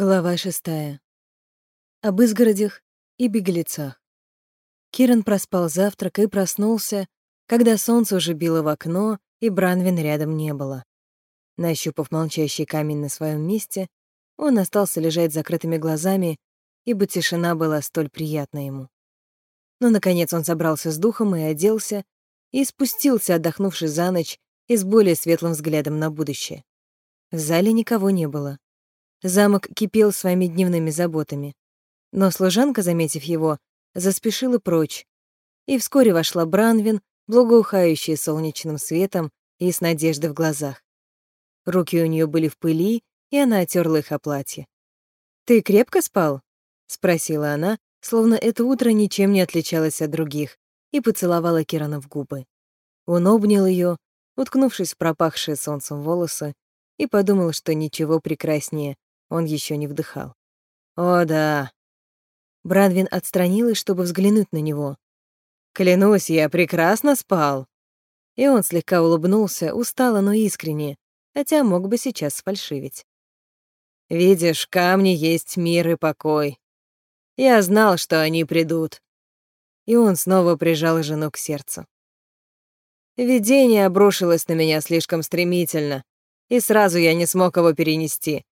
Глава шестая. Об изгородях и беглецах. Киран проспал завтрак и проснулся, когда солнце уже било в окно, и Бранвин рядом не было. Нащупав молчащий камень на своем месте, он остался лежать с закрытыми глазами, ибо тишина была столь приятна ему. Но, наконец, он собрался с духом и оделся, и спустился, отдохнувший за ночь и с более светлым взглядом на будущее. В зале никого не было. Замок кипел своими дневными заботами. Но служанка, заметив его, заспешила прочь. И вскоре вошла Бранвин, благоухающая солнечным светом и с надеждой в глазах. Руки у нее были в пыли, и она отерла их о платье. «Ты крепко спал?» — спросила она, словно это утро ничем не отличалось от других, и поцеловала Кирана в губы. Он обнял ее, уткнувшись в пропахшие солнцем волосы, и подумал, что ничего прекраснее он еще не вдыхал. «О, да». Бранвин отстранилась, чтобы взглянуть на него. «Клянусь, я прекрасно спал». И он слегка улыбнулся, устало, но искренне, хотя мог бы сейчас сфальшивить. «Видишь, камни есть мир и покой. Я знал, что они придут». И он снова прижал жену к сердцу. Видение обрушилось на меня слишком стремительно, и сразу я не смог его перенести.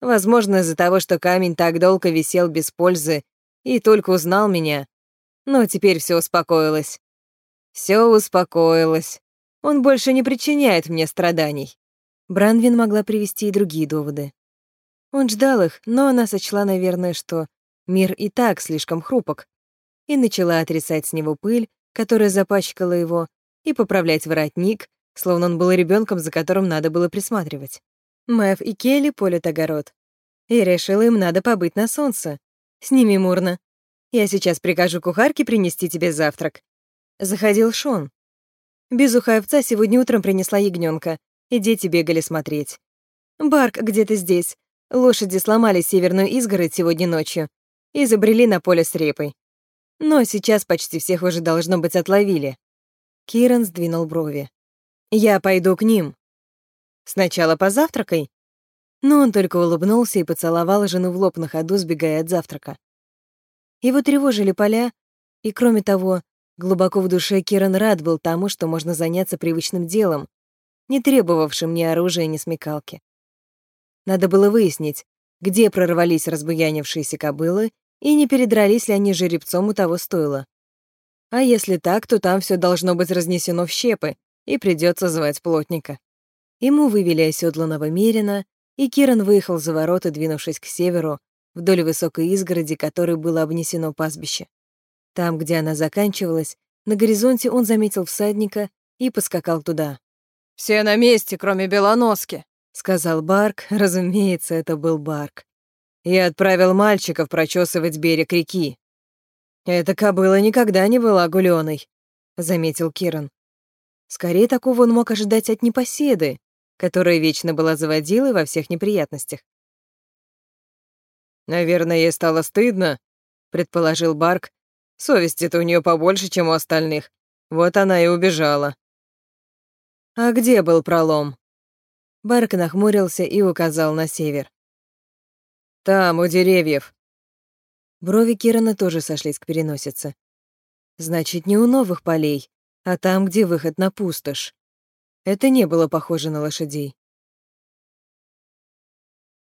Возможно, из-за того, что камень так долго висел без пользы и только узнал меня. Но теперь все успокоилось. Все успокоилось. Он больше не причиняет мне страданий. Бранвин могла привести и другие доводы. Он ждал их, но она сочла, наверное, что мир и так слишком хрупок, и начала отрицать с него пыль, которая запачкала его, и поправлять воротник, словно он был ребенком, за которым надо было присматривать. Мэв и Келли полят огород. И решила, им надо побыть на солнце. С ними мурно. Я сейчас прикажу кухарке принести тебе завтрак. Заходил Шон. Безухая овца сегодня утром принесла ягненка, и дети бегали смотреть. Барк где-то здесь. Лошади сломали северную изгородь сегодня ночью и забрели на поле с репой. Но сейчас почти всех уже, должно быть, отловили. Киран сдвинул брови. «Я пойду к ним», Сначала позавтракай». Но он только улыбнулся и поцеловал жену в лоб на ходу, сбегая от завтрака. Его тревожили поля, и, кроме того, глубоко в душе Киран рад был тому, что можно заняться привычным делом, не требовавшим ни оружия, ни смекалки. Надо было выяснить, где прорвались разбуянившиеся кобылы и не передрались ли они жеребцом у того стойла. А если так, то там все должно быть разнесено в щепы, и придется звать плотника. Ему вывели оседланного Мерина, и Киран выехал за ворота, двинувшись к северу, вдоль высокой изгороди, которой было обнесено пастбище. Там, где она заканчивалась, на горизонте он заметил всадника и поскакал туда. «Все на месте, кроме Белоноски», — сказал Барк. Разумеется, это был Барк. Я отправил мальчиков прочесывать берег реки. «Эта кобыла никогда не была гулёной», — заметил Киран. Скорее такого он мог ожидать от непоседы, которая вечно была заводилой во всех неприятностях. «Наверное, ей стало стыдно», — предположил Барк. «Совести-то у нее побольше, чем у остальных. Вот она и убежала». «А где был пролом?» Барк нахмурился и указал на север. «Там, у деревьев». Брови Кирана тоже сошлись к переносице. «Значит, не у новых полей, а там, где выход на пустошь. Это не было похоже на лошадей.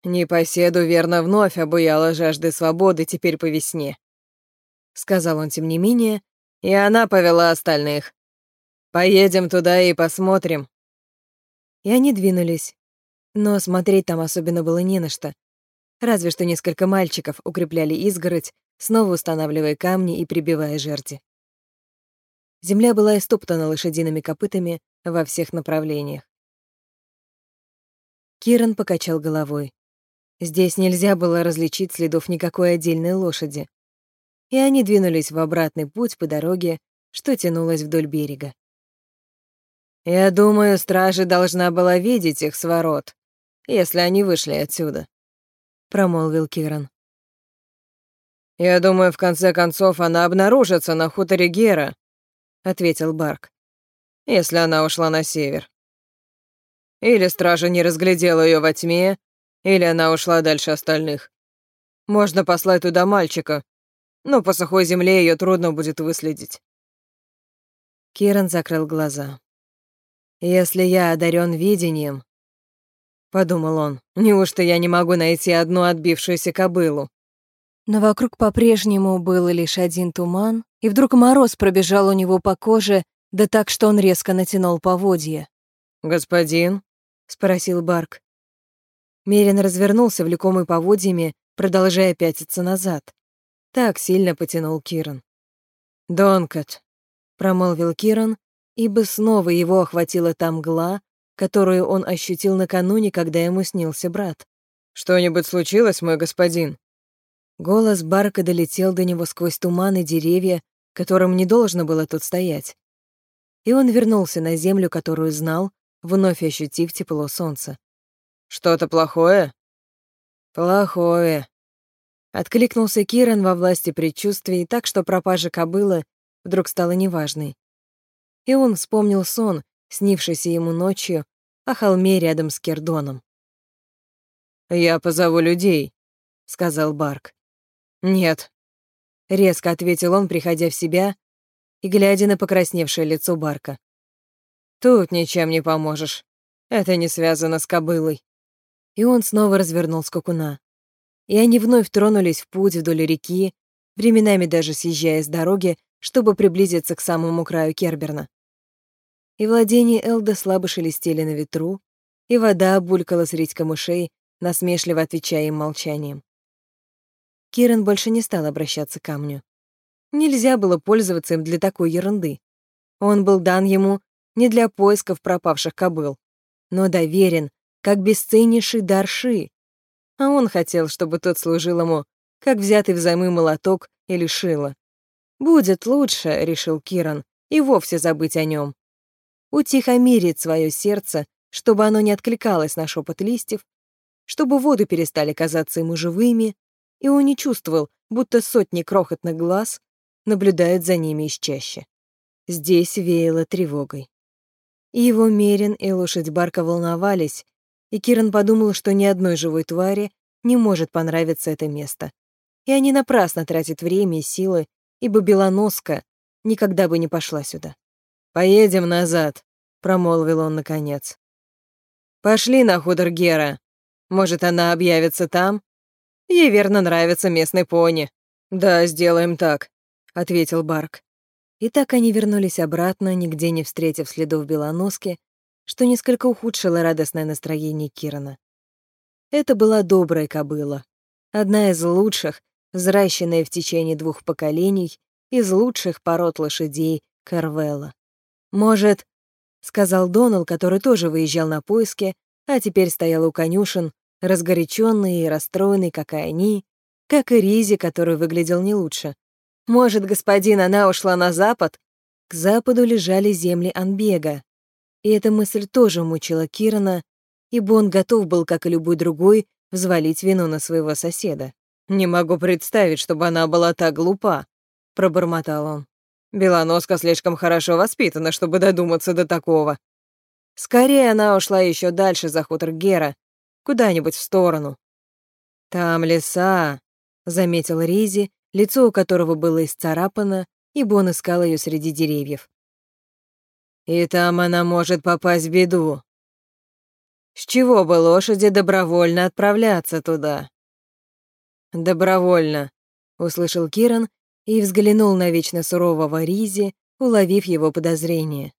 «Непоседу верно вновь обуяла жажды свободы теперь по весне», — сказал он тем не менее, и она повела остальных. «Поедем туда и посмотрим». И они двинулись, но смотреть там особенно было не на что. Разве что несколько мальчиков укрепляли изгородь, снова устанавливая камни и прибивая жерди. Земля была истоптана лошадиными копытами, во всех направлениях. Киран покачал головой. Здесь нельзя было различить следов никакой отдельной лошади. И они двинулись в обратный путь по дороге, что тянулась вдоль берега. «Я думаю, стража должна была видеть их с ворот, если они вышли отсюда», — промолвил Киран. «Я думаю, в конце концов она обнаружится на хуторе Гера», — ответил Барк если она ушла на север. Или стража не разглядела ее во тьме, Или она ушла дальше остальных. Можно послать туда мальчика, но по сухой земле ее трудно будет выследить. Киран закрыл глаза. «Если я одарен видением, — подумал он, — неужто я не могу найти одну отбившуюся кобылу? Но вокруг по-прежнему был лишь один туман, и вдруг мороз пробежал у него по коже, да так, что он резко натянул поводья. «Господин?» — спросил Барк. Мерин развернулся, влекомый поводьями, продолжая пятиться назад. Так сильно потянул Киран. «Донкот», — промолвил Киран, ибо снова его охватила та мгла, которую он ощутил накануне, когда ему снился брат. «Что-нибудь случилось, мой господин?» Голос Барка долетел до него сквозь туман и деревья, которым не должно было тут стоять. И он вернулся на землю, которую знал, вновь ощутив тепло солнца. «Что-то плохое?» «Плохое», — откликнулся Киран во власти предчувствий, так что пропажа кобылы вдруг стала неважной. И он вспомнил сон, снившийся ему ночью, о холме рядом с Кердоном. «Я позову людей», — сказал Барк. «Нет», — резко ответил он, приходя в себя и глядя на покрасневшее лицо Барка. Тут ничем не поможешь. Это не связано с кобылой. И он снова развернул скакуна. И они вновь тронулись в путь вдоль реки, временами даже съезжая с дороги, чтобы приблизиться к самому краю Керберна. И владения Элда слабо шелестели на ветру, и вода булькала средь камышей, насмешливо отвечая им молчанием. Киран больше не стал обращаться к камню. Нельзя было пользоваться им для такой ерунды. Он был дан ему не для поисков пропавших кобыл, но доверен, как бесценнейший дарши. А он хотел, чтобы тот служил ему, как взятый взаймы молоток или шило. «Будет лучше», — решил Киран, — «и вовсе забыть о нем. Утихомирить свое сердце, чтобы оно не откликалось на шепот листьев, чтобы воды перестали казаться ему живыми, и он не чувствовал, будто сотни крохотных глаз наблюдают за ними из чаще. Здесь веяло тревогой. И его Мерин и лошадь Барка волновались, и Киран подумал, что ни одной живой твари не может понравиться это место. И они напрасно тратят время и силы, ибо Белоноска никогда бы не пошла сюда. «Поедем назад», — промолвил он наконец. «Пошли на худор Гера. Может, она объявится там? Ей верно нравится местный пони». «Да, сделаем так», — ответил Барк. И так они вернулись обратно, нигде не встретив следов белоноски, что несколько ухудшило радостное настроение Кирана. Это была добрая кобыла, одна из лучших, взращенная в течение двух поколений, из лучших пород лошадей Карвелла. «Может, — сказал Донал, который тоже выезжал на поиски, а теперь стоял у конюшен, разгоряченный и расстроенный, как и они, как и Ризи, который выглядел не лучше. Может, господин, она ушла на запад? К западу лежали земли Анбега. И эта мысль тоже мучила Кирана, ибо он готов был, как и любой другой, взвалить вину на своего соседа. «Не могу представить, чтобы она была так глупа», — пробормотал он. «Белоноска слишком хорошо воспитана, чтобы додуматься до такого. Скорее она ушла еще дальше за хутор Гера, куда-нибудь в сторону». «Там леса», — заметил Ризи, лицо у которого было исцарапано, ибо он искал ее среди деревьев. «И там она может попасть в беду. С чего бы лошади добровольно отправляться туда?» «Добровольно», — услышал Киран и взглянул на вечно сурового Ризи, уловив его подозрение.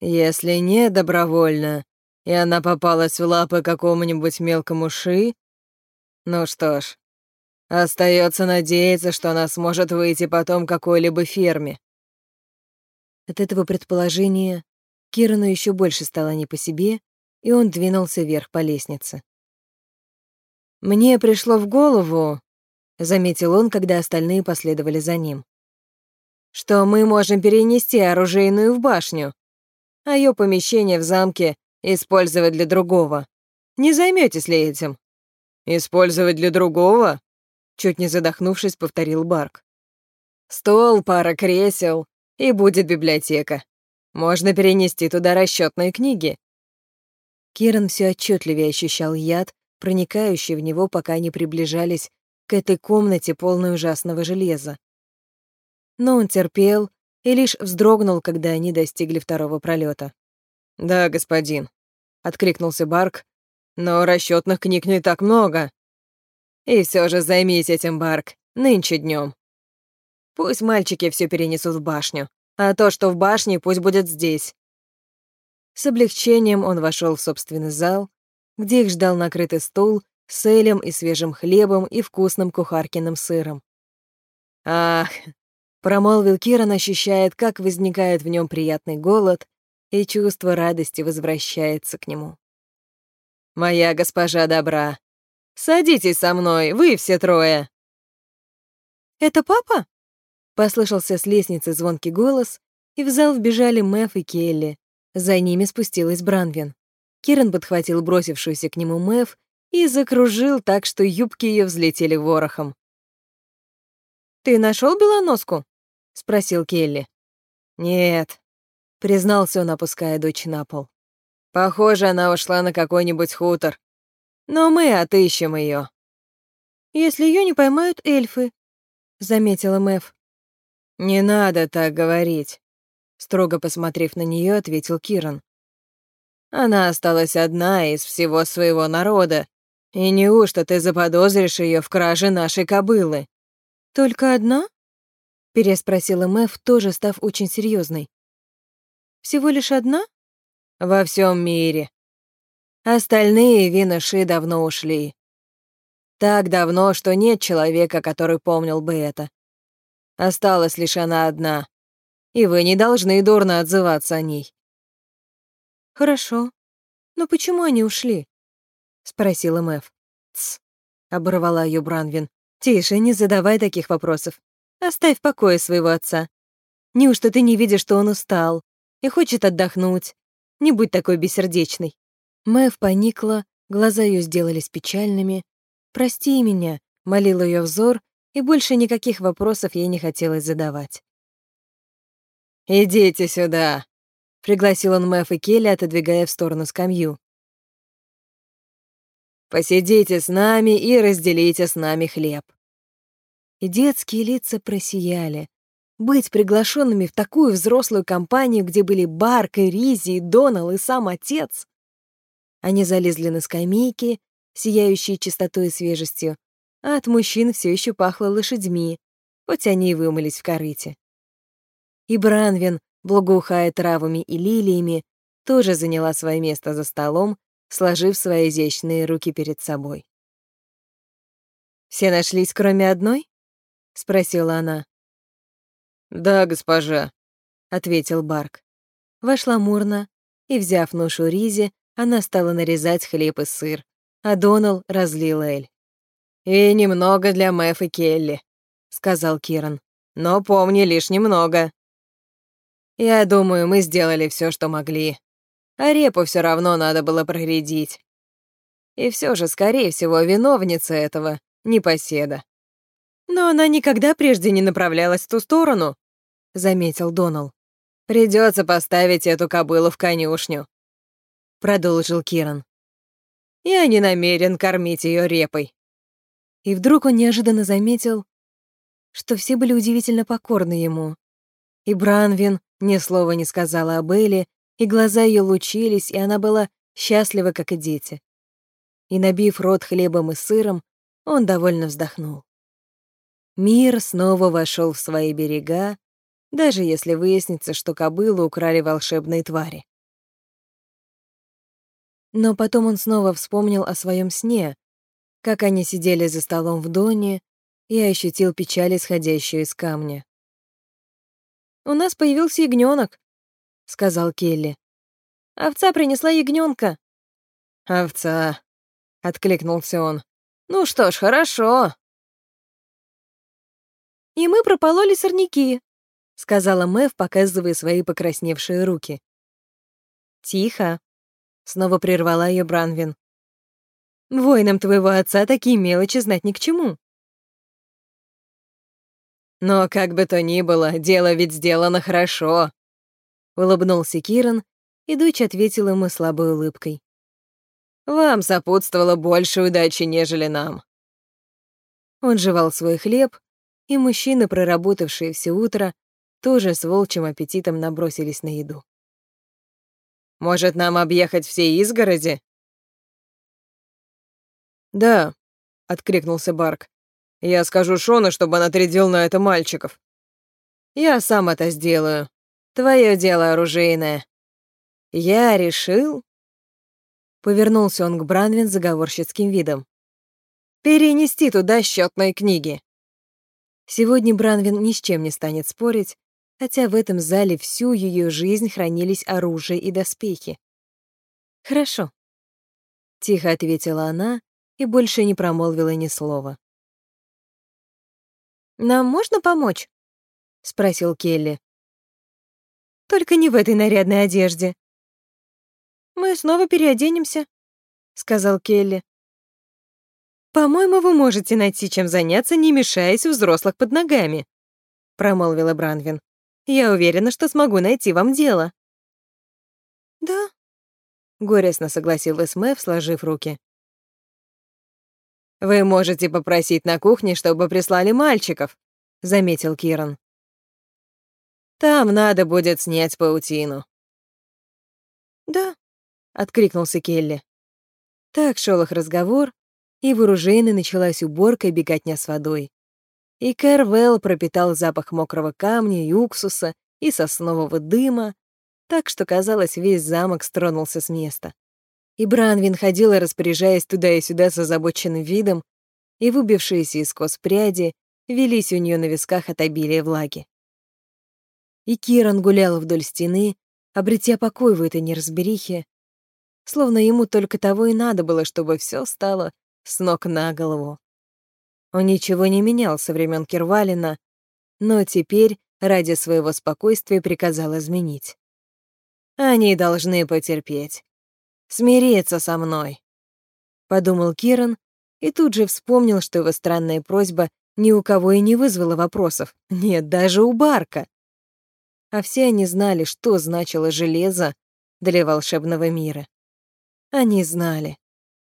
«Если не добровольно, и она попалась в лапы какому-нибудь мелкому ши, ну что ж, Остается надеяться, что она сможет выйти потом какой-либо ферме. От этого предположения Кирану еще больше стало не по себе, и он двинулся вверх по лестнице. «Мне пришло в голову», — заметил он, когда остальные последовали за ним, «что мы можем перенести оружейную в башню, а ее помещение в замке использовать для другого. Не займетесь ли этим?» «Использовать для другого?» Чуть не задохнувшись, повторил Барк. «Стол, пара кресел, и будет библиотека. Можно перенести туда расчетные книги». Киран все отчетливее ощущал яд, проникающий в него, пока они приближались к этой комнате, полной ужасного железа. Но он терпел и лишь вздрогнул, когда они достигли второго пролета. «Да, господин», — откликнулся Барк, «но расчетных книг не так много. И все же займись этим, Барк, нынче днем. Пусть мальчики все перенесут в башню, а то, что в башне, пусть будет здесь». С облегчением он вошел в собственный зал, где их ждал накрытый стол с элем и свежим хлебом и вкусным кухаркиным сыром. «Ах!» — промолвил Киран, ощущает, как возникает в нем приятный голод, и чувство радости возвращается к нему. «Моя госпожа добра, садитесь со мной, вы все трое!» «Это папа?» — послышался с лестницы звонкий голос, и в зал вбежали Мэв и Келли. За ними спустилась Бранвин. Киран подхватил бросившуюся к нему Мэв и закружил так, что юбки ее взлетели ворохом. «Ты нашел белоноску?» — спросил Келли. «Нет», — признался он, опуская дочь на пол. «Похоже, она ушла на какой-нибудь хутор. Но мы отыщем ее. «Если ее не поймают эльфы», — заметила Мэв. «Не надо так говорить», — строго посмотрев на нее, ответил Киран. Она осталась одна из всего своего народа. И неужто ты заподозришь ее в краже нашей кобылы? Только одна? Переспросила Мэв, тоже став очень серьезной. Всего лишь одна? Во всем мире. Остальные виноши давно ушли. Так давно, что нет человека, который помнил бы это. Осталась лишь она одна. И вы не должны дурно отзываться о ней. «Хорошо. Но почему они ушли?» — спросила Мэв. «Тсс», — оборвала ее Бранвин. «Тише, не задавай таких вопросов. Оставь в покое своего отца. Неужто ты не видишь, что он устал и хочет отдохнуть? Не будь такой бессердечной». Мэв поникла, глаза ее сделались печальными. «Прости меня», — молил ее взор, и больше никаких вопросов ей не хотелось задавать. «Идите сюда», Пригласил он Мэф и Келли, отодвигая в сторону скамью. «Посидите с нами и разделите с нами хлеб». И детские лица просияли. Быть приглашенными в такую взрослую компанию, где были Барк и Ризи, и Донал, и сам отец. Они залезли на скамейки, сияющие чистотой и свежестью, а от мужчин все еще пахло лошадьми, хоть они и вымылись в корыте. И Бранвин, благоухая травами и лилиями, тоже заняла свое место за столом, сложив свои изящные руки перед собой. «Все нашлись, кроме одной?» — спросила она. «Да, госпожа», — ответил Барк. Вошла Мурна, и, взяв ношу ризи, она стала нарезать хлеб и сыр, а Донал разлил эль. «И немного для Мэф и Келли», — сказал Киран. «Но помни, лишь немного». Я думаю, мы сделали все, что могли. А репу все равно надо было проредить. И все же, скорее всего, виновница этого — непоседа. Но она никогда прежде не направлялась в ту сторону, — заметил Донал. Придется поставить эту кобылу в конюшню, — продолжил Киран. Я не намерен кормить ее репой. И вдруг он неожиданно заметил, что все были удивительно покорны ему. И Бранвин, ни слова не сказала об Элли, и глаза ее лучились, и она была счастлива, как и дети. И, набив рот хлебом и сыром, он довольно вздохнул. Мир снова вошел в свои берега, даже если выяснится, что кобылу украли волшебные твари. Но потом он снова вспомнил о своем сне, как они сидели за столом в доне, и ощутил печаль, исходящую из камня. «У нас появился ягненок», — сказал Келли. «Овца принесла ягненка». «Овца», — откликнулся он. «Ну что ж, хорошо». «И мы пропололи сорняки», — сказала Мэв, показывая свои покрасневшие руки. «Тихо», — снова прервала ее Бранвин. «Воинам твоего отца такие мелочи знать ни к чему». Но как бы то ни было, дело ведь сделано хорошо. Улыбнулся Киран, и дочь ответила ему слабой улыбкой. Вам сопутствовало больше удачи, нежели нам». Он жевал свой хлеб, и мужчины, проработавшие все утро, тоже с волчьим аппетитом набросились на еду. «Может, нам объехать все изгороди?» «Да», — откликнулся Барк. «Я скажу Шону, чтобы он отрядил на это мальчиков». «Я сам это сделаю. Твое дело оружейное». «Я решил...» Повернулся он к Бранвин с заговорщицким видом. «Перенести туда счетные книги». Сегодня Бранвин ни с чем не станет спорить, хотя в этом зале всю ее жизнь хранились оружие и доспехи. «Хорошо», — тихо ответила она и больше не промолвила ни слова. «Нам можно помочь?» — спросил Келли. «Только не в этой нарядной одежде». «Мы снова переоденемся», — сказал Келли. «По-моему, вы можете найти чем заняться, не мешаясь у взрослых под ногами», — промолвила Бранвин. «Я уверена, что смогу найти вам дело». «Да», — горестно согласилась Мэв, сложив руки. «Вы можете попросить на кухне, чтобы прислали мальчиков», — заметил Киран. «Там надо будет снять паутину». «Да», — откликнулся Келли. Так шел их разговор, и в оружейной началась уборка и беготня с водой. И Кэрвелл пропитал запах мокрого камня и уксуса и соснового дыма, так что, казалось, весь замок стронулся с места. И Бранвин ходила, распоряжаясь туда и сюда с озабоченным видом, и выбившиеся из кос пряди велись у нее на висках от обилия влаги. И Киран гулял вдоль стены, обретя покой в этой неразберихе, словно ему только того и надо было, чтобы все стало с ног на голову. Он ничего не менял со времен Кирвалина, но теперь ради своего спокойствия приказал изменить. Они должны потерпеть смириться со мной», — подумал Киран и тут же вспомнил, что его странная просьба ни у кого и не вызвала вопросов, нет, даже у Барка. А все они знали, что значило железо для волшебного мира. Они знали,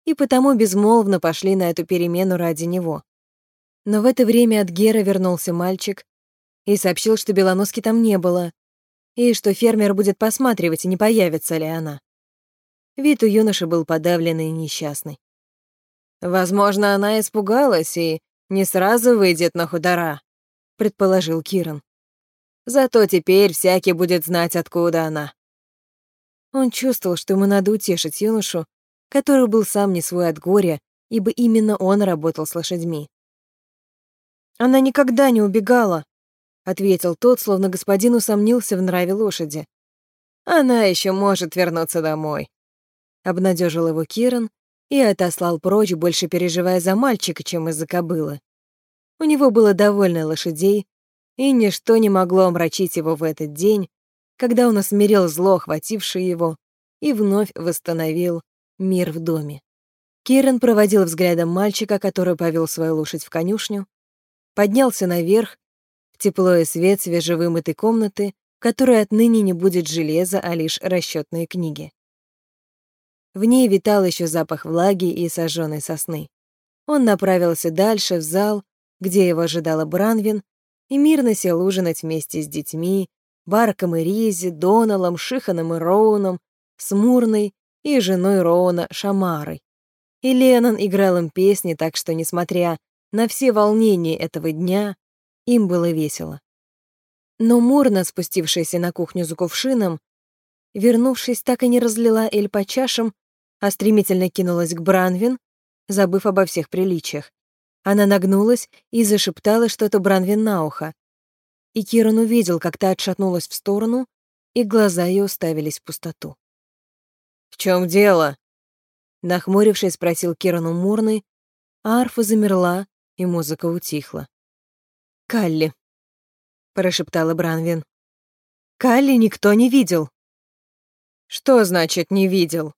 и потому безмолвно пошли на эту перемену ради него. Но в это время от Гера вернулся мальчик и сообщил, что Белоноски там не было, и что фермер будет посматривать, не появится ли она. Вид у юноши был подавленный и несчастный. «Возможно, она испугалась и не сразу выйдет на худора», — предположил Киран. «Зато теперь всякий будет знать, откуда она». Он чувствовал, что ему надо утешить юношу, который был сам не свой от горя, ибо именно он работал с лошадьми. «Она никогда не убегала», — ответил тот, словно господин усомнился в нраве лошади. «Она еще может вернуться домой», обнадежил его Киран и отослал прочь, больше переживая за мальчика, чем из-за кобылы. У него было довольно лошадей, и ничто не могло омрачить его в этот день, когда он осмирил зло, охватившее его, и вновь восстановил мир в доме. Киран проводил взглядом мальчика, который повел свою лошадь в конюшню, поднялся наверх, в тепло и свет свежевымытой комнаты, в которой отныне не будет железа, а лишь расчетные книги. В ней витал еще запах влаги и сожженной сосны. Он направился дальше, в зал, где его ожидала Бранвин, и мирно сел ужинать вместе с детьми, Барком и Ризи, Доналом, Шиханом и Роуном, с Мурной и женой Роуна Шамарой. И Леннон играл им песни, так что, несмотря на все волнения этого дня, им было весело. Но Мурна, спустившаяся на кухню за кувшином, вернувшись, так и не разлила эль по чашам, а стремительно кинулась к Бранвин, забыв обо всех приличиях. Она нагнулась и зашептала что-то Бранвин на ухо. И Киран увидел, как та отшатнулась в сторону, и глаза ее уставились в пустоту. «В чем дело?» Нахмурившись, спросил Киран у Мурны, а арфа замерла, и музыка утихла. «Калли», — прошептала Бранвин. «Калли никто не видел». «Что значит «не видел»?»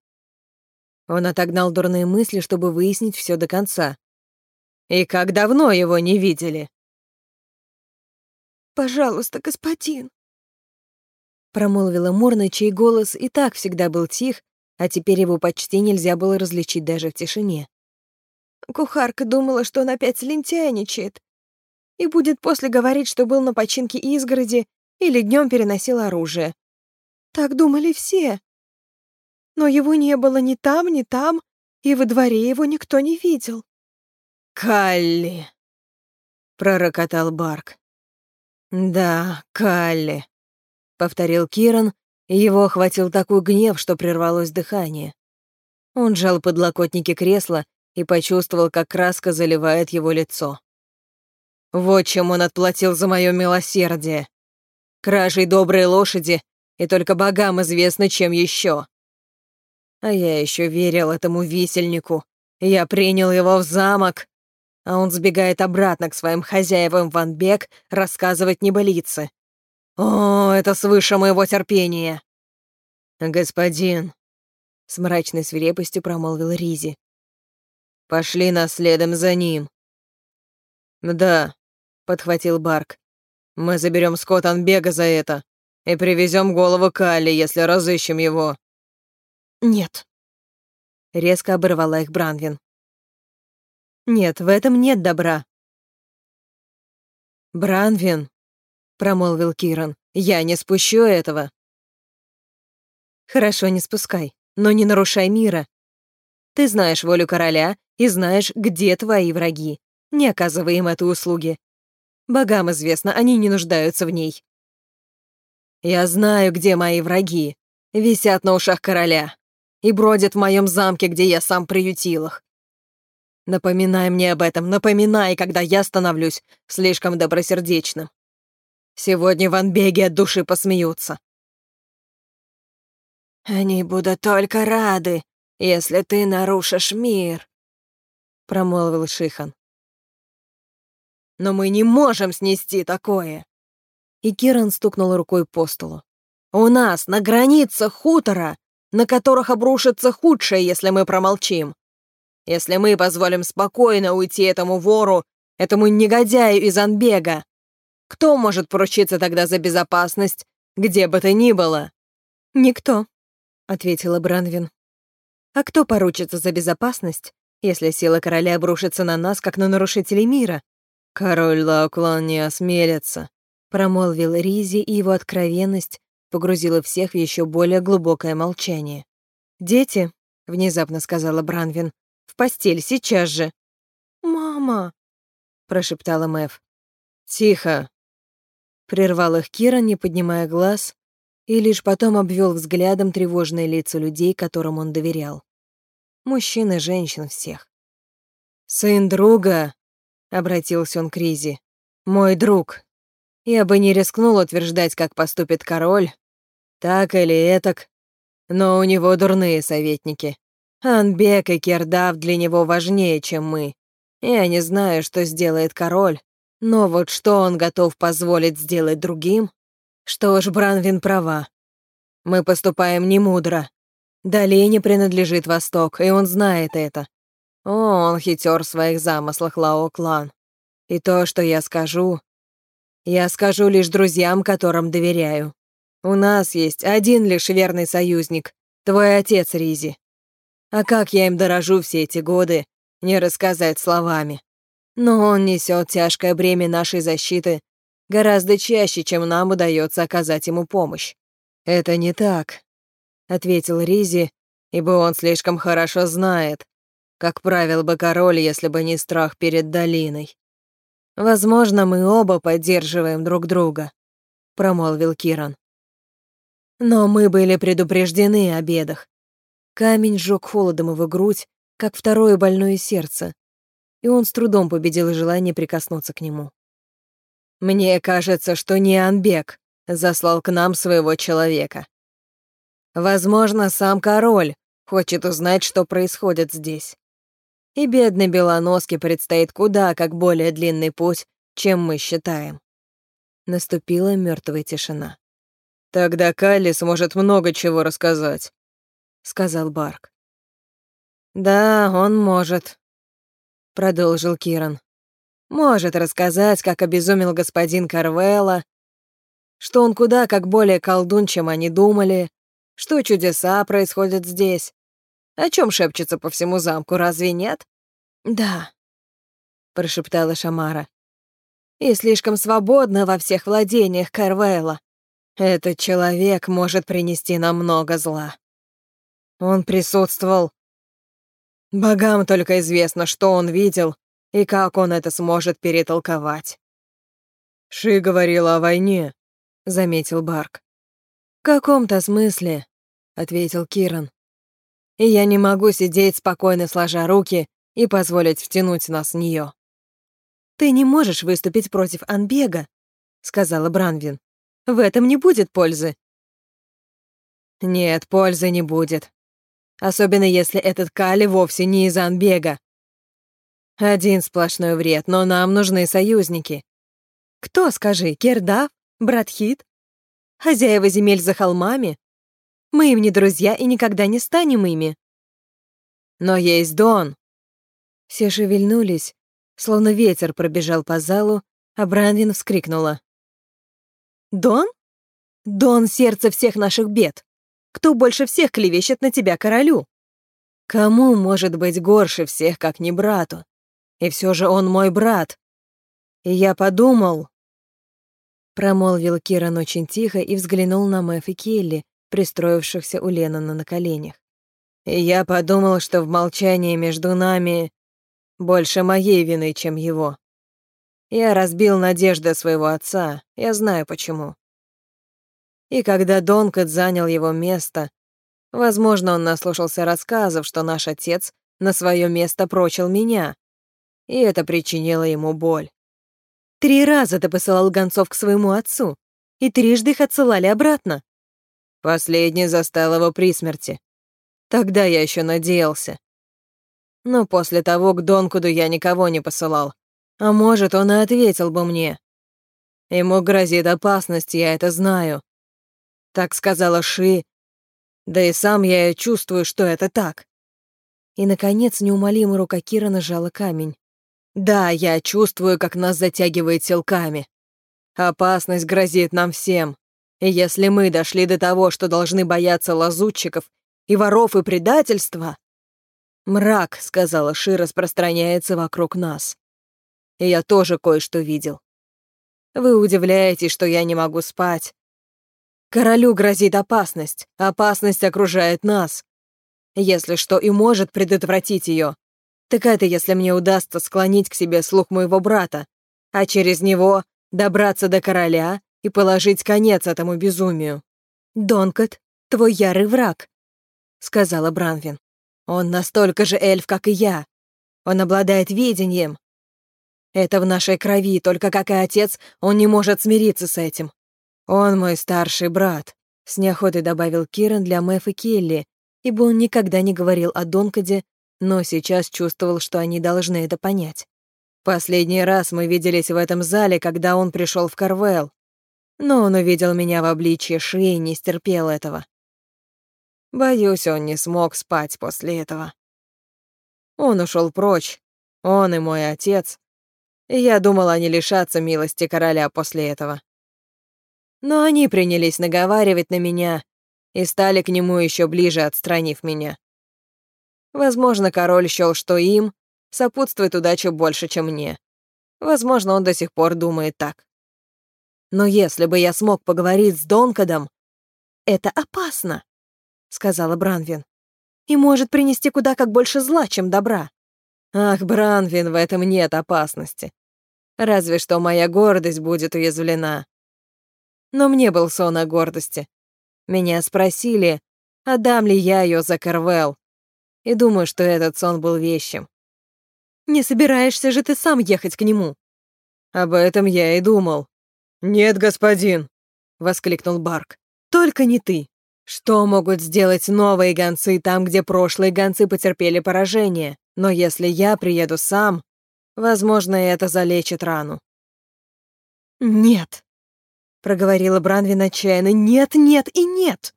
Он отогнал дурные мысли, чтобы выяснить все до конца. «И как давно его не видели?» «Пожалуйста, господин», промолвила Мурна, чей голос и так всегда был тих, а теперь его почти нельзя было различить даже в тишине. Кухарка думала, что он опять лентяйничает и будет после говорить, что был на починке изгороди или днем переносил оружие. Так думали все. Но его не было ни там, ни там, и во дворе его никто не видел. «Калли!» — пророкотал Барк. «Да, Калли», — повторил Киран, и его охватил такой гнев, что прервалось дыхание. Он жал подлокотники кресла и почувствовал, как краска заливает его лицо. Вот чем он отплатил за мое милосердие. Кражей доброй лошади, и только богам известно, чем еще. А я еще верил этому висельнику. Я принял его в замок, а он сбегает обратно к своим хозяевам в Анбек рассказывать небылицы. О, это свыше моего терпения. Господин, с мрачной свирепостью промолвил Ризи. Пошли наследом за ним. Да, подхватил Барк. Мы заберем Скотт Анбега за это и привезем голову Калли, если разыщем его. Нет. Резко оборвала их Бранвин. Нет, в этом нет добра. Бранвин, промолвил Киран, я не спущу этого. Хорошо, не спускай, но не нарушай мира. Ты знаешь волю короля и знаешь, где твои враги. Не оказывай им этой услуги. Богам известно, они не нуждаются в ней. Я знаю, где мои враги. Висят на ушах короля. И бродят в моем замке, где я сам приютил их. Напоминай мне об этом, напоминай, когда я становлюсь слишком добросердечным. Сегодня в Анбеге от души посмеются. «Они будут только рады, если ты нарушишь мир», — промолвил Шихан. «Но мы не можем снести такое!» И Киран стукнул рукой по столу. «У нас на границе хутора, на которых обрушится худшее, если мы промолчим. Если мы позволим спокойно уйти этому вору, этому негодяю из Анбега, кто может поручиться тогда за безопасность, где бы то ни было?» «Никто», ответила Бранвин. А кто поручится за безопасность, если сила короля обрушится на нас, как на нарушителей мира? Король Лауклан не осмелится, промолвил Ризи, и его откровенность погрузила всех в еще более глубокое молчание. «Дети», — внезапно сказала Бранвин, — «в постель сейчас же». «Мама», — прошептала Мэв. «Тихо», — прервал их Кира, не поднимая глаз, и лишь потом обвел взглядом тревожные лица людей, которым он доверял. Мужчин и женщин всех. «Сын друга», — обратился он к Ризе, — «мой друг. Я бы не рискнул утверждать, как поступит король, так или этак, но у него дурные советники. Анбек и Кердав для него важнее, чем мы. Я не знаю, что сделает король, но вот что он готов позволить сделать другим, что ж, Бранвин права. Мы поступаем немудро. Долине принадлежит Восток, и он знает это. О, он хитер в своих замыслах, Лао-клан. И то, что я скажу, я скажу лишь друзьям, которым доверяю. У нас есть один лишь верный союзник, твой отец Ризи. А как я им дорожу все эти годы, не рассказать словами. Но он несет тяжкое бремя нашей защиты гораздо чаще, чем нам удается оказать ему помощь. Это не так, ответил Ризи, ибо он слишком хорошо знает, как правил бы король, если бы не страх перед долиной. Возможно, мы оба поддерживаем друг друга, промолвил Киран. Но мы были предупреждены о бедах. Камень сжёг холодом его грудь, как второе больное сердце, и он с трудом победил желание прикоснуться к нему. Мне кажется, что не Анбек заслал к нам своего человека. Возможно, сам король хочет узнать, что происходит здесь. И бедной Белоноске предстоит куда как более длинный путь, чем мы считаем. Наступила мертвая тишина. «Тогда Калли сможет много чего рассказать», — сказал Барк. «Да, он может», — продолжил Киран. Может рассказать, как обезумел господин Карвелла, что он куда как более колдун, чем они думали, Что чудеса происходят здесь? О чем шепчется по всему замку, разве нет? Да, прошептала Шамара. И слишком свободно во всех владениях Карвейла. Этот человек может принести нам много зла. Он присутствовал. Богам только известно, что он видел и как он это сможет перетолковать. «Ши говорила о войне», — заметил Барк. «В каком-то смысле», — ответил Киран. «И я не могу сидеть спокойно сложа руки и позволить втянуть нас в нее. «Ты не можешь выступить против Анбега», — сказала Бранвин. «В этом не будет пользы». «Нет, пользы не будет. Особенно если этот Кали вовсе не из Анбега. Один сплошной вред, но нам нужны союзники. Кто, скажи, Кердав? Братхит? Хозяева земель за холмами? Мы им не друзья и никогда не станем ими. Но есть Дон. Все шевельнулись, словно ветер пробежал по залу, а Бранвин вскрикнула. «Дон? Дон — сердце всех наших бед. Кто больше всех клевещет на тебя королю?» «Кому может быть горше всех, как не брату? И все же он мой брат. И я подумал...» Промолвил Киран очень тихо и взглянул на Мэф и Келли, пристроившихся у Леннона на коленях. «И я подумал, что в молчании между нами больше моей вины, чем его. Я разбил надежды своего отца, я знаю почему. И когда Донкот занял его место, возможно, он наслушался рассказов, что наш отец на свое место прочил меня, и это причинило ему боль. Три раза ты посылал гонцов к своему отцу, и трижды их отсылали обратно. Последний застал его при смерти. Тогда я еще надеялся. Но после того к Донкуду я никого не посылал. А может, он и ответил бы мне. Ему грозит опасность, я это знаю. Так сказала Ши. Да и сам я чувствую, что это так. И, наконец, неумолимо рука Кира нажала камень. Да, я чувствую, как нас затягивает силками. Опасность грозит нам всем. И если мы дошли до того, что должны бояться лазутчиков и воров и предательства... Мрак, сказала Ши, распространяется вокруг нас. И я тоже кое-что видел. Вы удивляетесь, что я не могу спать. Королю грозит опасность. Опасность окружает нас. Если что и может предотвратить ее, так это если мне удастся склонить к себе слух моего брата, а через него добраться до короля и положить конец этому безумию. «Донкот, твой ярый враг», — сказала Бранвин. «Он настолько же эльф, как и я. Он обладает видением. Это в нашей крови, только как и отец, он не может смириться с этим. Он мой старший брат», — с неохотой добавил Киран для Мэф и Келли, ибо он никогда не говорил о Донкоде но сейчас чувствовал, что они должны это понять. Последний раз мы виделись в этом зале, когда он пришел в Карвел. Но он увидел меня в обличье Ши и не стерпел этого. Боюсь, он не смог спать после этого. Он ушел прочь, он и мой отец. Я думал, они лишатся милости короля после этого. Но они принялись наговаривать на меня и стали к нему еще ближе, отстранив меня. Возможно, король счёл, что им сопутствует удача больше, чем мне. Возможно, он до сих пор думает так. Но если бы я смог поговорить с Донкадом... «Это опасно», — сказала Бранвин. «И может принести куда как больше зла, чем добра». «Ах, Бранвин, в этом нет опасности. Разве что моя гордость будет уязвлена. Но мне был сон о гордости. Меня спросили, отдам ли я ее за Карвел и думаю, что этот сон был вещим. Не собираешься же ты сам ехать к нему? Об этом я и думал. Нет, господин, воскликнул Барк. Только не ты. Что могут сделать новые гонцы там, где прошлые гонцы потерпели поражение? Но если я приеду сам, возможно, это залечит рану. Нет, проговорила Бранвин отчаянно. Нет, нет и нет.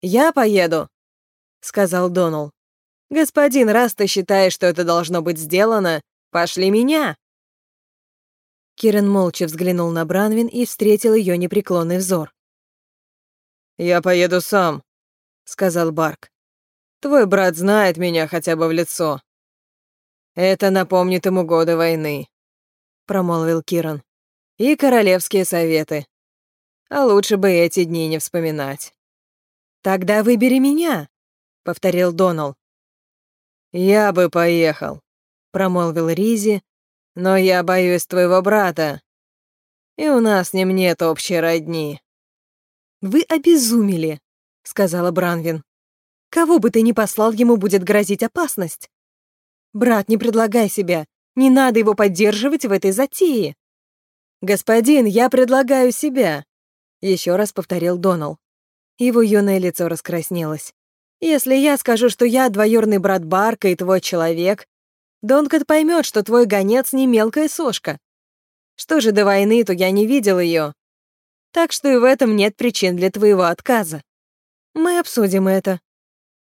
Я поеду, сказал Донал. «Господин, раз ты считаешь, что это должно быть сделано, пошли меня!» Кирен молча взглянул на Бранвин и встретил ее непреклонный взор. «Я поеду сам», — сказал Барк. «Твой брат знает меня хотя бы в лицо». «Это напомнит ему годы войны», — промолвил Киран. «И королевские советы. А лучше бы эти дни не вспоминать». «Тогда выбери меня», — повторил Донал. «Я бы поехал», — промолвил Ризи, «но я боюсь твоего брата, и у нас с ним нет общей родни». «Вы обезумели», — сказала Бранвин. «Кого бы ты ни послал, ему будет грозить опасность. Брат, не предлагай себя, не надо его поддерживать в этой затее». «Господин, я предлагаю себя», — еще раз повторил Донал. Его юное лицо раскраснелось. «Если я скажу, что я двоюрный брат Барка и твой человек, Донкот поймет, что твой гонец не мелкая сошка. Что же до войны, то я не видел ее. Так что и в этом нет причин для твоего отказа. Мы обсудим это,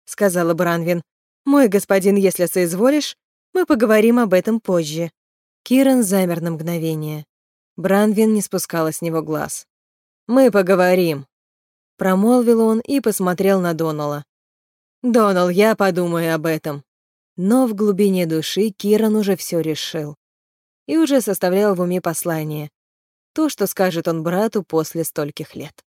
сказала Бранвин. Мой господин, если соизволишь, мы поговорим об этом позже. Киран замер на мгновение. Бранвин не спускала с него глаз. Мы поговорим, промолвил он и посмотрел на Донала. Донал, я подумаю об этом. Но в глубине души Киран уже все решил и уже составлял в уме послание. То, что скажет он брату после стольких лет.